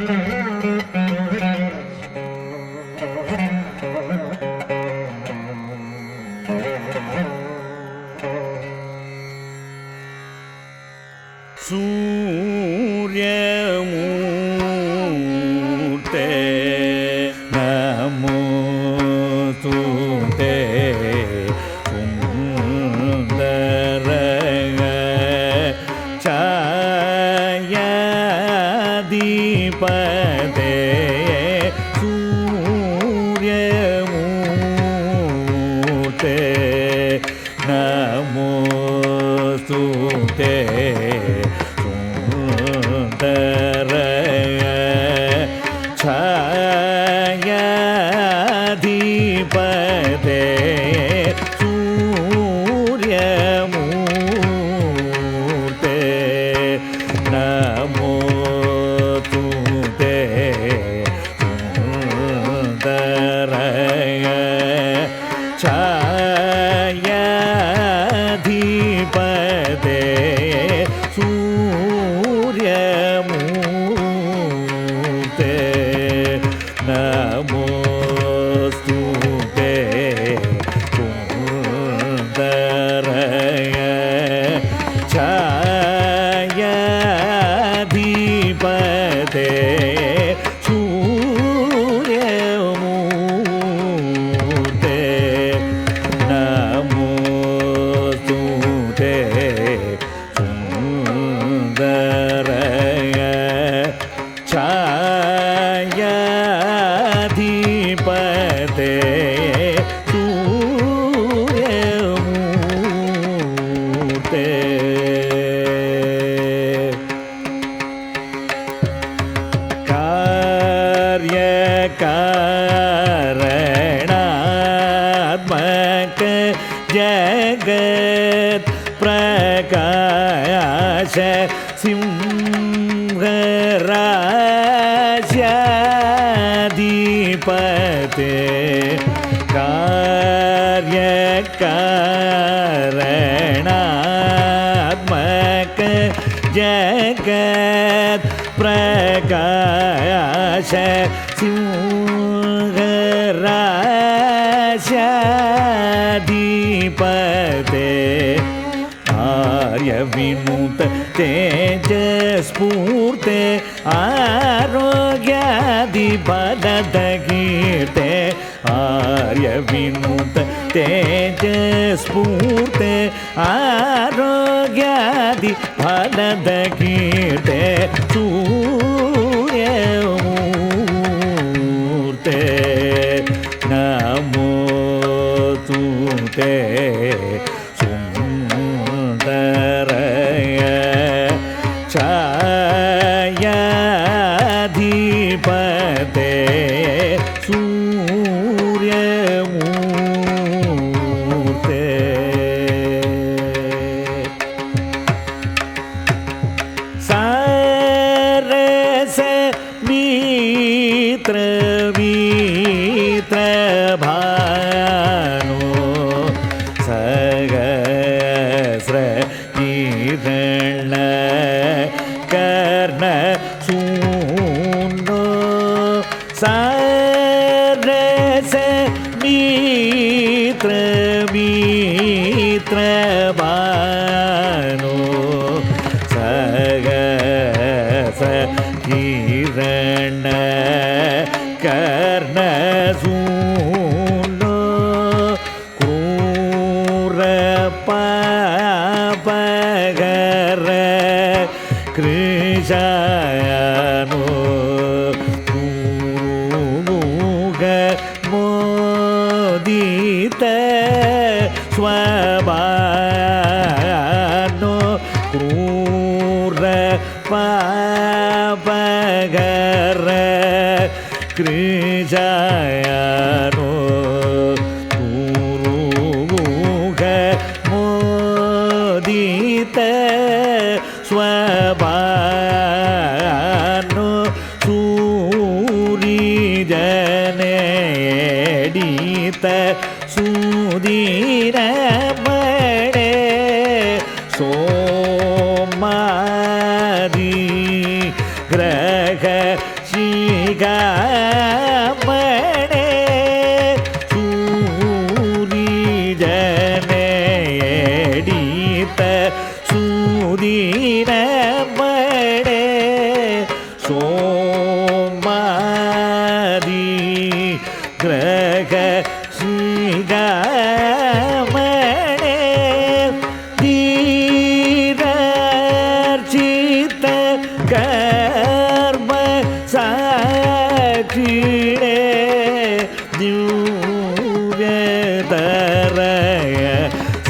Mm-hmm. जगत् प्रकाश सिंहराज्याधिपते कार्यकारणात्मक जगत् प्रकाश दीपदे आर्य विनूत तेज स्पूत आरोग्यादि भीते आर्य विनूत तेज स्फूत आरोग्यादि चू கே சுந்தரய. சாயாதிபதே சூரியமூர்த்தே. சரச மீத்ரவீ சரச மீத்ர மீத்ரபானோ சகச கிரண கர்ணசூனோ கூற பகர கிருஷானோ பாபகர கிருஜாயனோ குருக மோதித ஸ்வபானு சூரிஜனேடித சூதீரமடே சோமா ஆதி கிரக ஸ்ரீகமணே சூரிஜனேடித்த சூதீனமணே சோ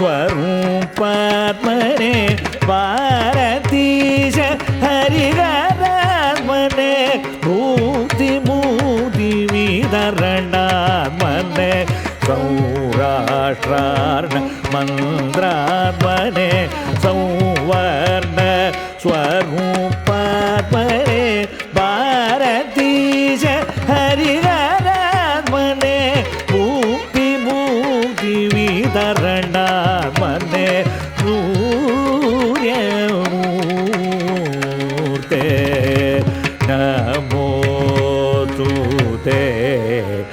स्वरूपात्मने पारतीश हरि रात्मने सौराष्ट्रार्ण मन्त्रात्मने सौवर्ण सौराष्ट्रण te